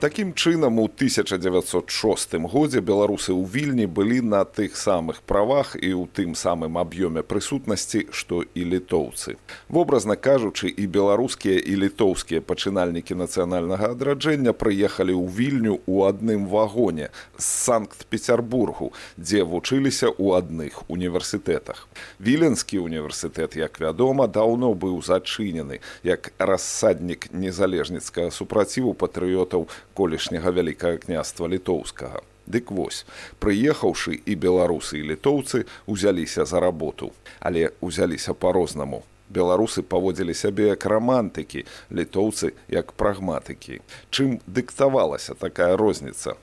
Такім чынам у 1906 годзе беларусы ў вільні былі на тых самых правах і ў тым самым аб'ёме прысутнасці, што і літоўцы. Вобразна кажучы, і беларускія і літоўскія пачынальнікі нацыянальнага адраджэння прыехалі ў вільню ў адным вагоне з санкт-петербургу, дзе вучыліся ў адных універсітэтах. Віленскі універсітэт, як вядома, даўно быў зачынены як рассаднік незалежніцкага супраціву патрыётаў колішняга вялікага княства літоўскага. Дык вось, прыехаўшы і беларусы і літоўцы узяліся за работу, але узяліся па-рознаму. Беларусы паводзілі сябе як рамантыкі, літоўцы як прагматыкі. Чым дыктавалася такая розніца?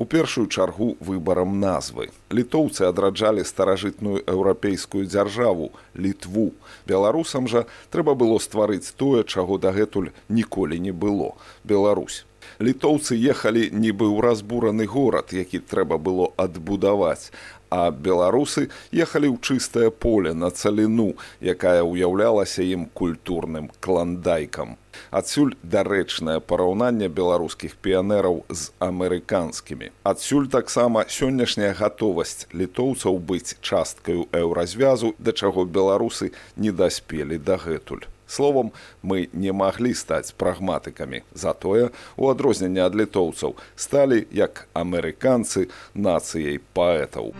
У першую чаргу выбарам назвы. Літоўцы адраджалі старажытную еўрапейскую дзяржаву літву. Беларусам жа трэба было стварыць тое, чаго дагэтуль ніколі не было. Беларусь літоўцы ехалі нібы ў разбураны горад, які трэба было адбудаваць. А беларусы ехалі ў чыстае поле на цаліну, якая ўяўлялася ім культурным кландайкам. Адсюль дарэчнае параўнанне беларускіх піянераў з амерыканскімі. Адсюль таксама сённяшняя гатовасць літоўцаў быць часткаю еўразвязу, да чаго беларусы не даспелі дагэтуль. Словом, мы не маглі стаць прагматыкамі. Затое, у адрозненне ад літоўцаў, сталі як амерыканцы нацыяй паэтаў.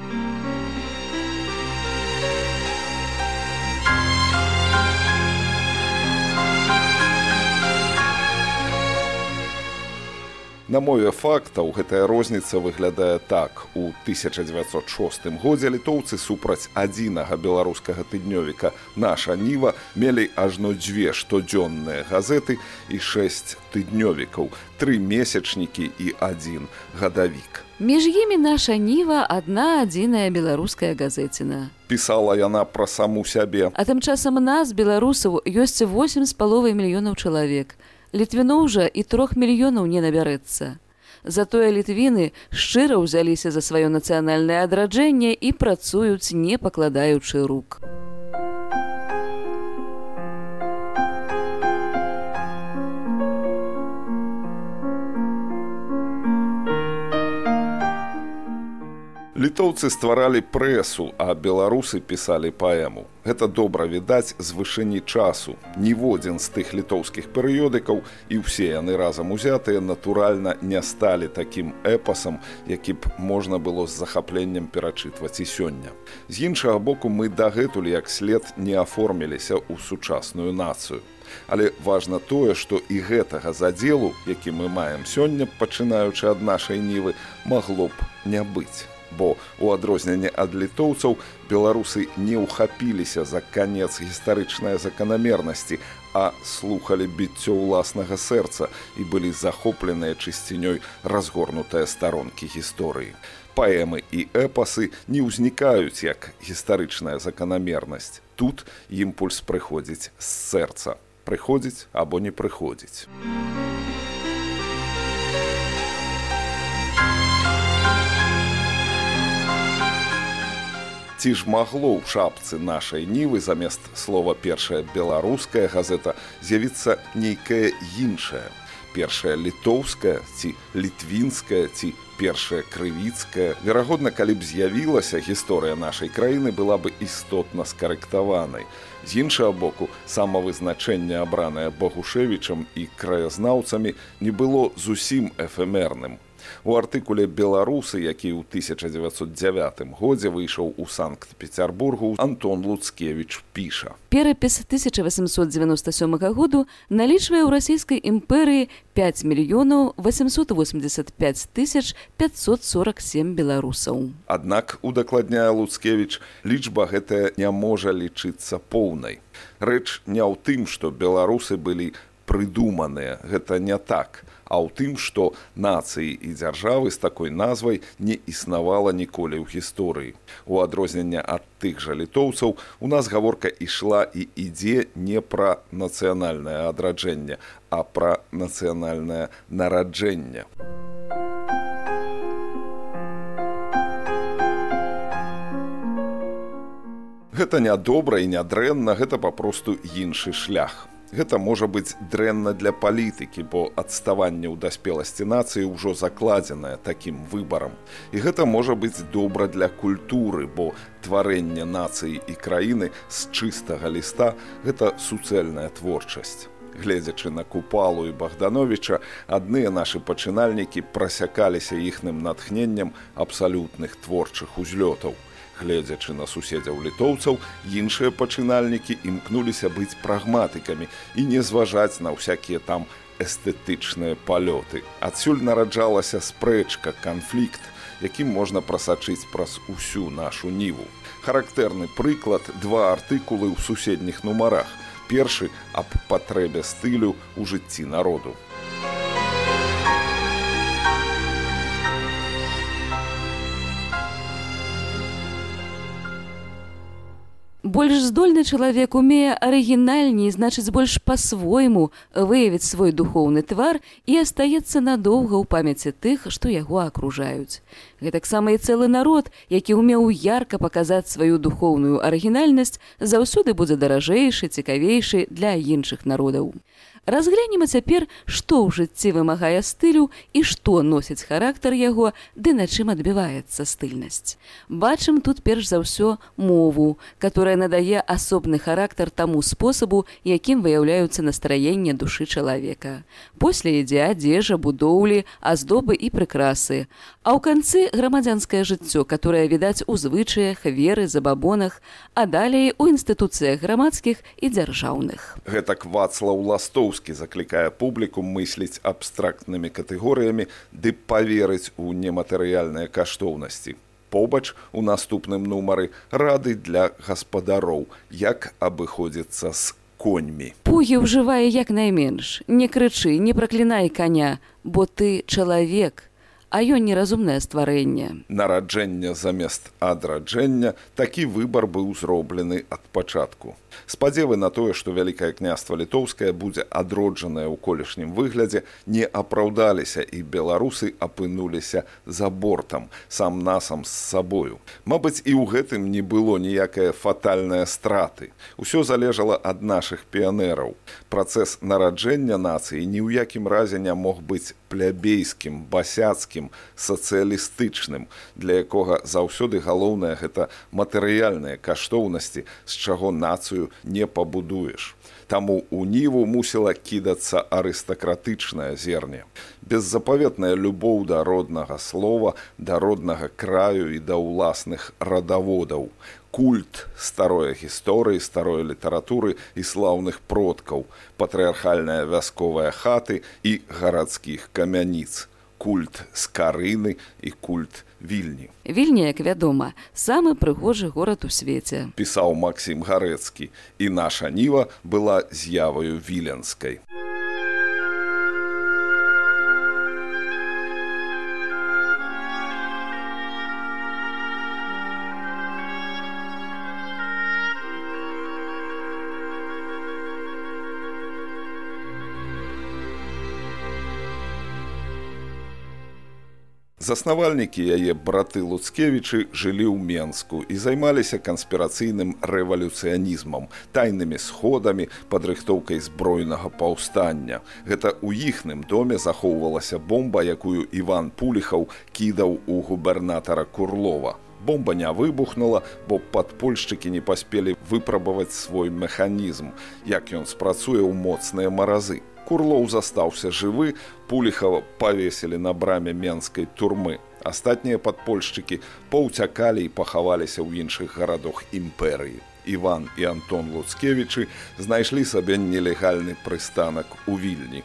На мове фактаў гэтая розніца выглядае так. У 1906 годзе літоўцы супраць адзінага беларускага тыднёвіка наша ніва мелі ажно дзве штодзённыя газеты і шэсць тыднёвікаў, тры месячнікі і адзін гадавік. Між імі наша ніва адна адзіная беларуская газеціна. Пісала яна пра саму сябе. А тым часам нас беларусаў ёсць 8 з паловай мільёнаў чалавек літвіноў жа і трох мільёнаў не набярэцца. Затое літвіны шчыра ўзяліся за сваё нацыянальнае адраджэнне і працуюць, не пакладаючы рук. Літоўцы стваралі прэсу, а беларусы пісалі паэму. Гэта добра відаць з вышыні часу. Ніводзін з тых літоўскіх перыёдыкаў і ўсе яны разам узятыя, натуральна, не сталі такім эпасам, які б можна было з захапленнем перачытваць і сёння. З іншага боку мы дагэтуль як след не аформіліся ў сучасную нацыю. Але важна тое, што і гэтага задзелу, які мы маем сёння, пачынаючы ад нашай нівы, магло б не быць бо у адрозненне ад літоўцаў беларусы не ўхапіліся за канец гістарычнай заканамернасці, а слухали біццё ўласнага сэрца і былі захопленыя чысцінёй разгорнутыя старонкі гісторыі. Паэмы і эпасы не ўзнікаюць як гістарычная заканамернасць. Тут імпульс прыходзіць з сэрца, прыходзіць або не прыходзіць. Ці ж магло ў шапцы нашай нівы замест слова першая беларуская газета з'явіцца нейкая іншая першая літоўская ці літвінская ці першая крывіцкая? Верагодна калі б з'явілася гісторыя нашай краіны была бы істотна скарэктаванай. З іншага боку самавызначэнне абранае богушевічам і краязнаўцамі не было зусім эфемерным У артыкуле беларусы, які ў 1909 годзе выйшаў у санкт-петербургу Антон Луцкевич піша. Перапіс 1897 году налічвае ў расійскай імперыі 5 мільёнаў 885 тысяч 547 беларусаў. Аднак удакладняе Луцкевич, лічба гэтая не можа лічыцца поўнай. Рэч не ў тым, што беларусы былі прыдуманыя, гэта не так а ў тым, што нацыі і дзяржавы з такой назвай не існавала ніколі ў гісторыі. У адрозненне ад тых жа літоўцаў у нас гаворка ішла і ідзе не пра нацыянальнае адраджэнне, а пра нацыянальнае нараджэнне. Гэта нядобра і нядрэнна, гэта папросту іншы шлях. Гэта можа быць дрэнна для палітыкі, бо адставанне ў даспеласці нацыі ўжо закладзенае такім выбарам. І гэта можа быць добра для культуры, бо тварэнне нацыі і краіны з чыстага ліста гэта суцэльная творчасць. Гледзячы на купалу і Богдановича, адныя нашы пачынальнікі прасякаліся іхным натхненнем абсалютных творчых узлётаў гледзячы на суседзяў літоўцаў іншыя пачынальнікі імкнуліся быць прагматыкамі і не зважаць на ўсякія там эстэтычныя палёты. Адсюль нараджалася спрэчка канфлікт якім можна прасачыць праз усю нашу ніву. Характэрны прыклад два артыкулы ў суседніх нумарах. Першы аб патрэбе стылю ў жыцці народу Больш здольны чалавек умее арыгінальней, значыць больш па-свойму выявіць свой духоўны твар і астаецца надоўга ў памяці тых, што яго акружаюць. Гэтаксама і цэлы народ, які ўмеў ярка паказаць сваю духоўную арыгінальнасць, заўсёды будзе даражэйшы, цікавейшы для іншых народаў. Разглянем цяпер, што ў жыцці вымагае стылю і што носіць характар яго, ды на чым адбіваецца стыльнасць. Бачым тут перш за ўсё мову, которая надае асобны характар таму спосабу, якім выяўляюцца настраенне душы чалавека. После ідзе адзежа, будоўлі, аздобы і прыкрасы. А ў канцы грамадзянскае жыццё, которое відаць у звычаях, веры, забабонах, а далей у інстытуцыях грамадскіх і дзяржаўных. Гэтак вацлаў ластоў Віцебскі заклікае публіку мысліць абстрактнымі катэгорыямі ды паверыць у нематэрыяльныя каштоўнасці. Побач у наступным нумары рады для гаспадароў, як абыходзіцца з коньмі. Пугі ўжывае як найменш, не крычы, не праклінай каня, бо ты чалавек, а ён неразумнае стварэнне. Нараджэнне замест адраджэння такі выбар быў зроблены ад пачатку спадзевы на тое што вялікае княства літоўскае будзе адроджанае ў колішнім выглядзе не апраўдаліся і беларусы апынуліся за бортам сам насам з сабою. Мабыць і ў гэтым не было ніякае фатальныя страты. Усё залежала ад нашых піянераў. Працэс нараджэння нацыі ні ў якім разе не мог быць плябейскім басяцкім сацыялістычным для якога заўсёды галоўнае гэта матэрыяльныя каштоўнасці з чаго нацыю нацыю не пабудуеш. Таму у ніву мусіла кідацца арыстакратычнае зерне. Беззапаветная любоў да роднага слова, да роднага краю і да ўласных радаводаў. Культ старой гісторыі, старой літаратуры і слаўных продкаў, патрыархальная вясковая хаты і гарадскіх камяніц культ скарыны і культ вільні. Вільня, як вядома, самы прыгожы горад у свеце. Пісаў Максім Гарэцкі, і наша ніва была з'яваю віленскай. Заснавальнікі яе браты Луцкевічы жылі ў Менску і займаліся канспірацыйным рэвалюцыянізмам, тайнымі сходамі, падрыхтоўкай збройнага паўстання. Гэта ў іхным доме захоўвалася бомба, якую Іван Пуліхаў кідаў у губернатара Курлова. Бомба не выбухнула, бо падпольшчыкі не паспелі выпрабаваць свой механізм, як ён спрацуе ў моцныя маразы. Курлоў застаўся жывы, пуліхава павесілі на браме менскай турмы. Астатнія падпольшчыкі паўцякалі і пахаваліся ў іншых гарадах імперыі. Іван і Антон Луцкевічы знайшлі сабе нелегальны прыстанак у вільні.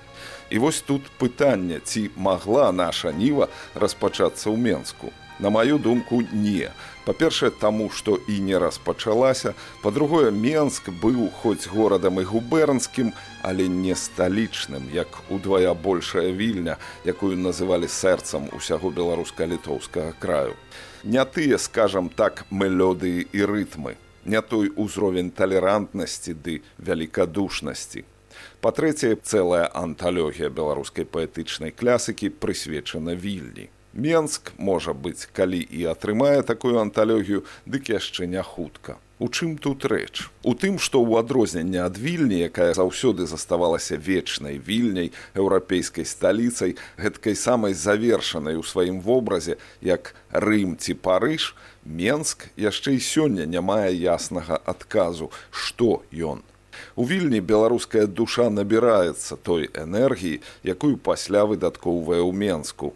І вось тут пытанне, ці магла наша ніва распачацца ў Менску. На маю думку, не. Па-першае, таму, што і не распачалася. Па-другое, Менск быў хоць горадам і губернскім, але не сталічным, як удвая большая вільня, якую называлі сэрцам усяго беларуска-літоўскага краю. Не тыя, скажам так, мелодыі і рытмы, не той узровень талерантнасці ды вялікадушнасці. Па-трэцяе, цэлая анталогія беларускай паэтычнай клясыкі прысвечана вільні. Менск можа быць, калі і атрымае такую анталогію, дык яшчэ не хутка. У чым тут рэч? У тым, што ў адрозненне ад вільні, якая заўсёды заставалася вечнай вільняй еўрапейскай сталіцай, гэткай самай завершанай у сваім вобразе, як Рым ці Парыж, Менск яшчэ і сёння не мае яснага адказу, што ён. У вільні беларуская душа набіраецца той энергіі, якую пасля выдаткоўвае ў Менску.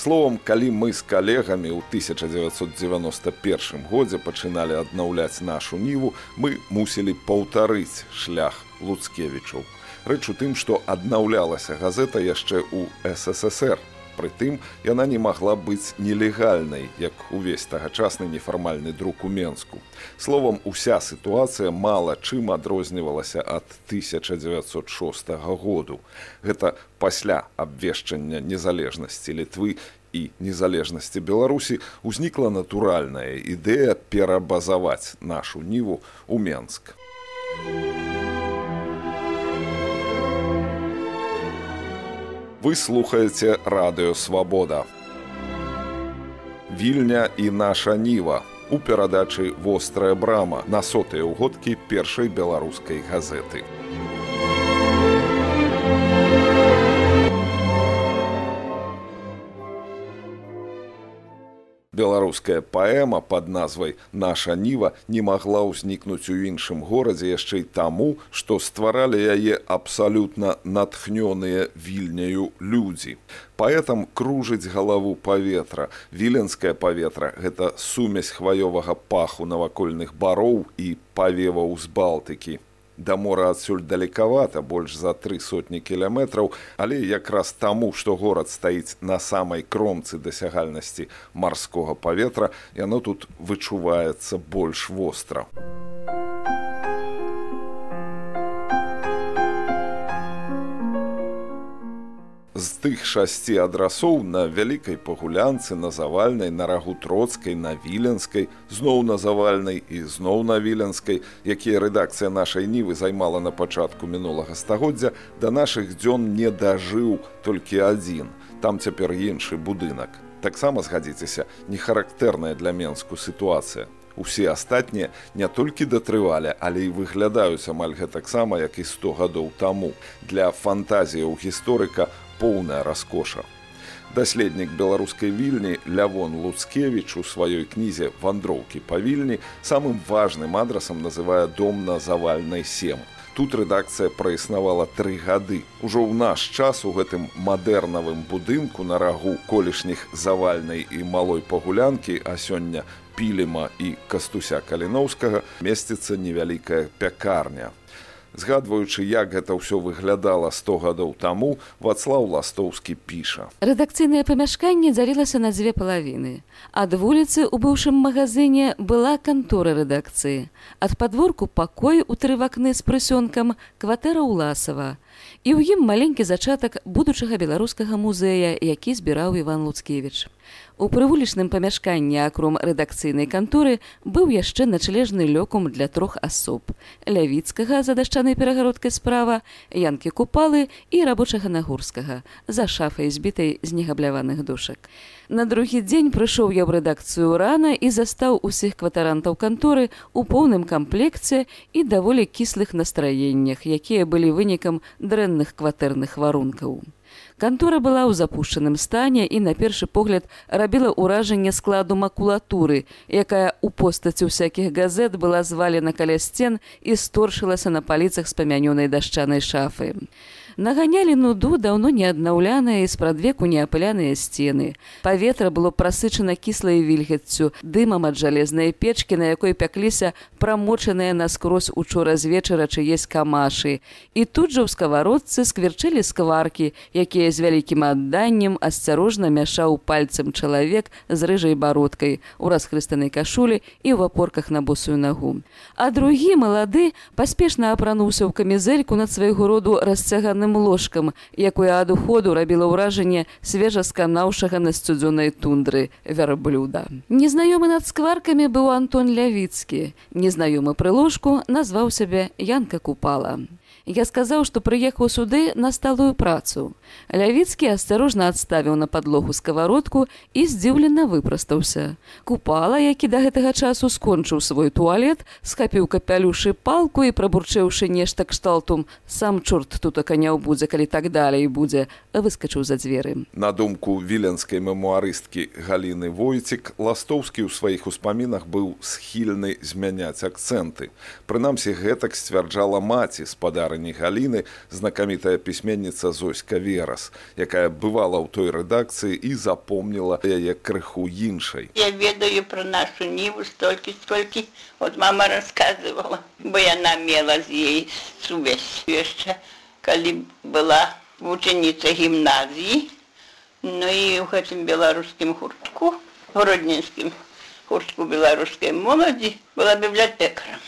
Словом, калі мы з калегамі ў 1991 годзе пачыналі аднаўляць нашу ніву, мы мусілі паўтарыць шлях луцкевічаў. Рэч у тым, што аднаўлялася газета яшчэ ў ССР. Прытым яна не магла быць нелегальнай, як увесь тагачасны нефармальны друк у Менску. Словам, уся сітуацыя мала чым адрознівалася ад 1906 году. Гэта пасля абвешчання незалежнасці літвы і незалежнасці беларусі узнікла натуральная ідэя перабазаваць нашу ніву у менск вы слухаеце радыёвабода вільня і наша ніва у перадачы вострая брама на сотыя ўгодкі першай беларускай газеты беларуская паэма под назвай наша ніва не магла ўзнікнуць у іншым горадзе яшчэ і таму што стваралі яе абсалютна натхнёныя вільняю людзі. Паэтам кружыць галаву паветра. Віленскае паветра гэта сумесь хваёвага паху навакольных бароў і павеваў з балтыкі да мора адсюль далекавата больш за тры сотні кіляметраў але якраз таму што горад стаіць на самай кромцы дасягальнасці марскога паветра яно тут вычуваецца больш востра тых шасці адрасоў на вялікай пагулянцы на завальнай на рагу троцкай на віленскай зноў на завальнай і зноў на віленскай якія рэдакцыя нашай нівы займала на пачатку мінулага стагоддзя да нашых дзён не дажыў толькі адзін. Там цяпер іншы будынак. Таксама згадзіцеся не характэрная для менску сітуацыя. Усе астатнія не толькі датрывалі, але і выглядаюць амаль гэтаксама, як і 100 гадоў таму. Для фантазіяў гісторыка поўная раскоша. Даследнік беларускай вільні Лявон Луцкевіч у сваёй кнізе вандроўкі па вільні самым важным адрасам называе дом на завальнай сем. Тут рэдакцыя праіснавала тры гады. Ужо ў наш час у гэтым мадэрнавым будынку на рагу колішніх завальнай і малой пагулянкі, а сёння пілема і кастуся каліноўскага месціцца невялікая пякарня згадваючы як гэта ўсё выглядала сто гадоў таму вацлаў ластоўскі піша. Рэдакцыйнае памяшканне дзялілася на дзве палавіны. Ад вуліцы ў быўшым магазыне была кантора рэдакцыі. Ад падворку пакой у тры вакны з прысёнкам кватэра ўласава. І ў ім маленькі зачатак будучага беларускага музея які збіраў іван луцкевич У прывулічным памяшканні акром рэдакцыйнай канторы быў яшчэ начлежны лёкум для трох асоб лявіцкага за дашчанай перагародкай справа янкі купалы і рабочага нагурскага за шафай збітай з негабляваных душак. На другі дзень прыйшоў я ў рэдакцыю рана і застаў усіх кватарантаў канторы у поўным камплекце і даволі кіслых настраеннях, якія былі вынікам дрэнных кватэрных варункаў. Кантора была ў запушчаным стане і на першы погляд рабіла ўражанне складу макулатуры, якая ў постаці ўсякіх газет была звалена каля сцен і сторшылася на паліцах з памянёнай дашчанай шафы наганялі нуду даўно не аднаўляныя і спрадвеку неапыляныя сцены. Паветра было прасычана кіслай вільгаццю, дымам ад жалезнай печкі, на якой пякліся прамочаныя наскрозь учора з вечара чыесь камашы. І тут жа ў скавародцы скверчылі скваркі, якія з вялікім адданнем асцярожна мяшаў пальцам чалавек з рыжай бародкай у расхрыстанай кашулі і ў апорках на босую нагу. А другі малады паспешна апрануўся ў камізельку над свайго роду расцяганым дровяным ложкам, якое ад уходу рабіла ўражанне свежа сканаўшага на сцюдзёнай тундры вярблюда. Незнаёмы над скваркамі быў Антон Лявіцкі. Незнаёмы пры ложку назваў сябе Янка купала. Я сказаў, што прыехаў суды на сталую працу. Лявіцкі асцярожна адставіў на падлогу сковородку і здзіўлена выпрастаўся. Купала, які да гэтага часу скончыў свой туалет, схапіў капялюшы палку і прабурчэўшы нешта кшталтум, сам чорт тутака не ўбудзе, калі так далей будзе, выскачыў за дзверы. На думку віленскай мемуарысткі Галіны Войцік, Ластоўскі ў сваіх успамінах быў схільны змяняць акцэнты. Прынамсі гэтак сцвярджала маці спадарыні галіны знакамітая пісьменніца зоська верас якая бывала ў той рэдакцыі і запомніла яе крыху іншай я ведаю про нашу ніву столькі столькі от мама рассказывала бо яна мела з ей сувязь яшчэ калі была вучаніца гімназіі ну і ў гэтым беларускім гуртку родненскім хуртку беларускай моладзі была бібліятэкарам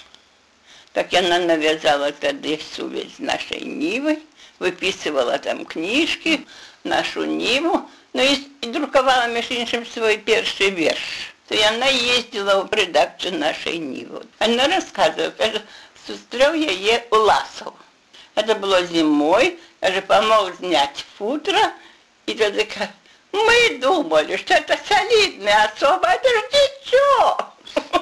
Так яна навязала тады сувязь нашай нівы, выпісывала там кніжкі, нашу ніву, ну і, і друкавала між іншым свой першы верш. То яна ездзіла ў рэдакцыю нашай нівы. Она рассказывала, кажа, сустрэў яе у ласаў. Это было зімой, кажа, памог зняць футра і тады мы думалі, што это салідная асоба, это ж дзіцё.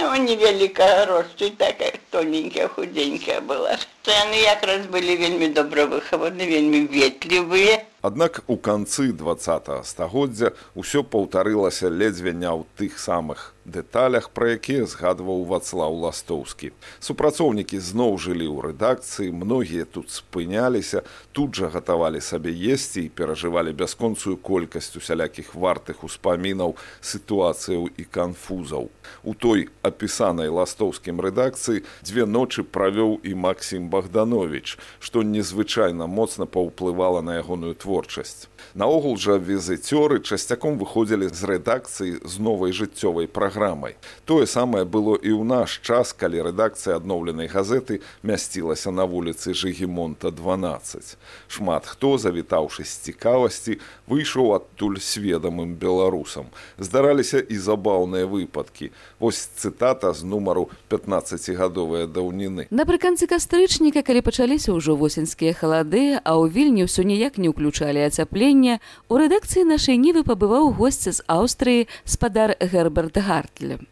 Ну, невялікая росту, такая тоненькая, худенькая была. То яны якраз былі вельмі добра выхаваны, вельмі ветлівыя. Аднак у канцы два стагоддзя ўсё паўтарылася ледзьве не ў тых самых дэталях, пра якія згадваў вацлаў ластоўскі. Супрацоўнікі зноў жылі ў рэдакцыі, многія тут спыняліся, тут жа гатавалі сабе есці і перажывалі бясконцую колькасць усялякіх вартых успамінаў, сітуацыяў і канфузаў. У той апісанай ластоўскім рэдакцыі дзве ночы правёў і Макссім Богданович, што незвычайна моцна паўплывала на ягоную творчасць. Наогул жа візыцёры часцяком выходзілі з рэдакцыі з новай жыццёвай праграмай. Тое самае было і ў наш час, калі рэдакцыя адноўленай газеты мясцілася на вуліцы Жгемонта 12. Шмат хто, завітаўшы з цікавасці, выйшаў адтуль сведамым беларусам. Здараліся і забаўныя выпадкі. Вось цытата з нумару 15гадовыя даўніны. Напрыканцы кастрычніка, калі пачаліся ўжо восеньскія халады, а ў вільні ўсё ніяк не ўключ выключалі ацяплення у рэдакцыі нашай нівы пабываў госці з аўстрыі спадар герберт гартлем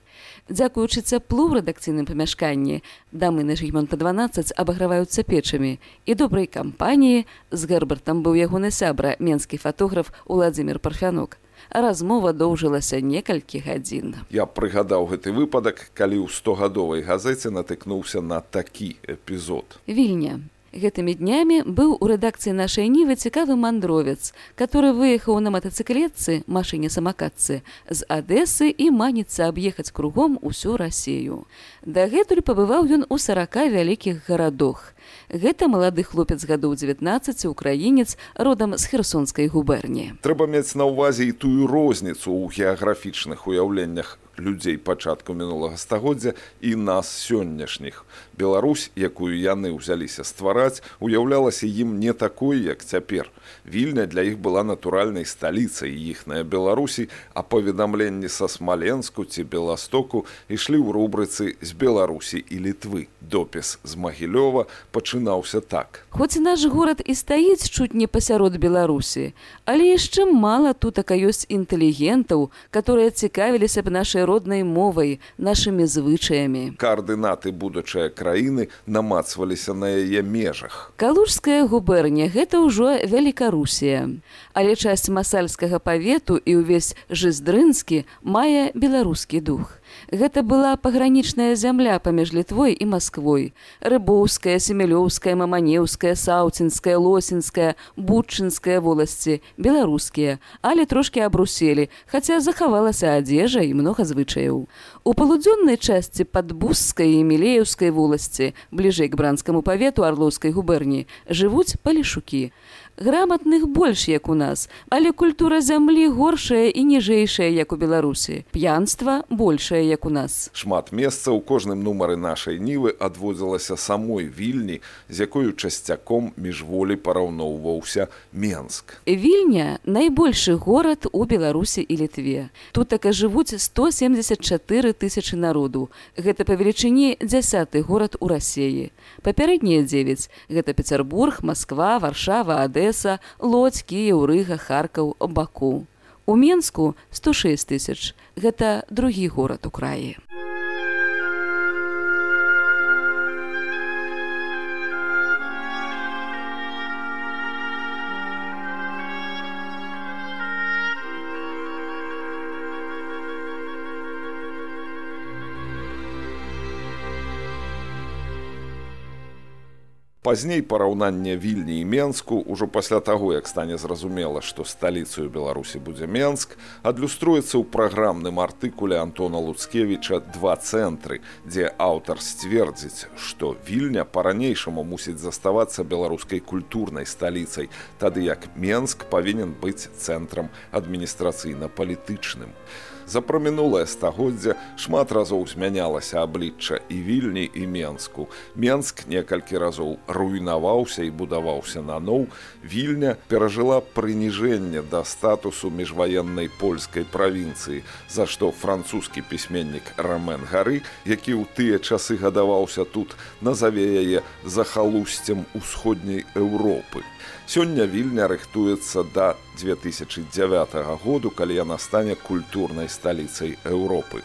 дзякуючы цяплу ў рэдакцыйным памяшканні дамы на жгмонта 12 абаграваюцца печамі. І добрай кампаніі з гербертам быў ягоны сябра менскі фатограф уладзімир парфянок. Размова доўжылася некалькі гадзін. Я прыгадаў гэты выпадак калі ў стогадовай газеце натыкнуўся на такі эпізод. Вільня Гэтымі днямі быў у рэдакцыі нашай нівы цікавы мандровец, который выехаў на матацыклетцы машыне самакатцы з Адэсы і маніцца аб'ехаць кругом усю рассею. Дагэтуль пабываў ён у сарака вялікіх гарадах. Гэта малады хлопец гадоў 19 украінец родам з херсонскай губерні. Трэба мець на ўвазе і тую розніцу ў геаграфічных уяўленнях людзей пачатку мінулага стагоддзя і нас сённяшніх. Беларусь, якую яны ўзяліся ствараць, уяўлялася ім не такой, як цяпер. Вільня для іх была натуральнай сталіцай іхная Беларусі, а паведамленні са смаленску ці беластоку ішлі ў рубрыцы з Беларусі і літвы. Допіс з магілёва пачынаўся так. Хоць наш горад і стаіць чуць не пасярод Беларусі, але яшчэ мала тутака ёсць інтэлігентаў, которые цікавіліся б нашай роднай мовай нашымі звычаямі. Каардынаты будучыя краіны намацваліся на яе межах. Калужская губерня гэта ўжо вялікарусія. Але часць масальскага павету і ўвесь жыздрынскі мае беларускі дух Гэта была пагранічная зямля паміж літвой і Масквой. Рыбоўская, семілёўская, маманеўская, саўцінская, лосінская, бутчынская воласці, беларускія, але трошкі абруселі, хаця захавалася адзежа і многа звычаяў. У палудзённай частцы падбускай і мілеўскай воласці, бліжэй к бранскаму павету арлоўскай губерні, жывуць палішукі. Граматных больш як у нас. Але культура зямлі горшая і ніжэйшая як у беларусі. П'янства большая як у нас. Шмат месца ў кожным нумары нашай нівы адводзілася самой вільні з якою часцяком міжволі параўноўваўся менск. Вільня найбольшы горад у беларусі і літве. Тут така жывуць 174 тысячи народу. Гэта па велічыні дзясяты горад у рассеі папярэднія 9 гэта пецярбург москва варшава адэса лодзь кіеў рыга харкаў баку. У менску 106 тысяч. Гэта другі горад у краі пазней параўнанне вільні і менску ўжо пасля таго як стане зразумела што сталіцыю беларусі будзе менск адлюструецца ў праграмным артыкуле антона луцкевича два цэнтры дзе аўтар сцвердзіць што вільня па-ранейшаму мусіць заставацца беларускай культурнай сталіцай тады як менск павінен быць цэнтрам адміністрацыйна-палітычным За прамінулае стагоддзя шмат разоў змянялася аблічча і вільні і менску. Менск некалькі разоў руйнаваўся і будаваўся наноў. Вільня перажыла прыніжэнне да статусу міжваеннай польскай правінцыі, за што французскі пісьменнік Рамен Гары, які ў тыя часы гадаваўся тут, назаве яе захалусцем усходняй Еўропы. Сёння вільня рыхтуецца да 2009 году, калі яна стане культурнай сталіцай Еўропы.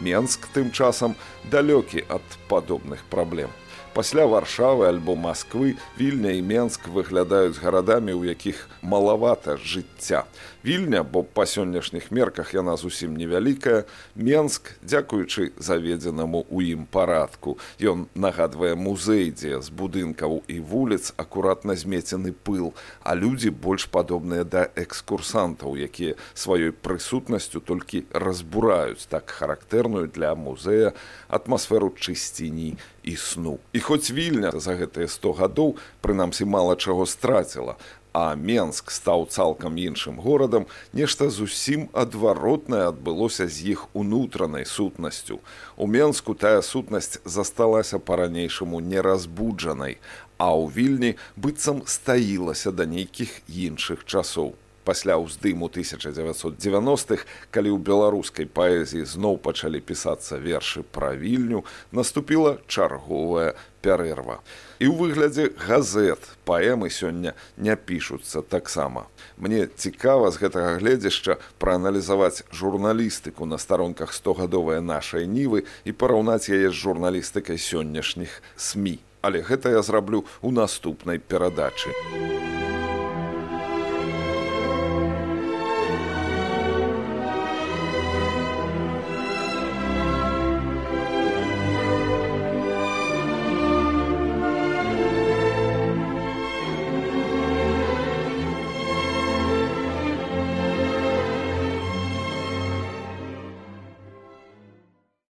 Менск тым часам далёкі ад падобных праблем. Пасля варшавы альбо Масквы вільня і Менск выглядаюць гарадамі, у якіх малавата жыцця. Вільня, бо па сённяшніх мерках яна зусім невялікая. Менск, дзякуючы заведзенаму ў ім парадку. Ён нагадвае музей, дзе з будынкаў і вуліц акуратна змецены пыл, а людзі больш падобныя да экскурсантаў, якія сваёй прысутнасцю толькі разбураюць так характэрную для музея атмасферу чысціні і сну. І хоць вільня за гэтыя 100 гадоў прынамсі мала чаго страціла, а Менск стаў цалкам іншым горадам, нешта зусім адваротнае адбылося з іх унутранай сутнасцю. У Менску тая сутнасць засталася па-ранейшаму неразбуджанай, а ў вільні быццам стаілася да нейкіх іншых часоў пасля ўздыму 1990х калі ў беларускай паэзіі зноў пачалі пісацца вершы пра вільню наступіла чарговая пярэрва і ў выглядзе газет паэмы сёння не пішуцца таксама. Мне цікава з гэтага гледзяшча прааналізаваць журналістыку на старонках стогадовыя нашай нівы і параўнаць яе з журналістыкай сённяшніх сМ але гэта я зраблю ў наступнай перадачы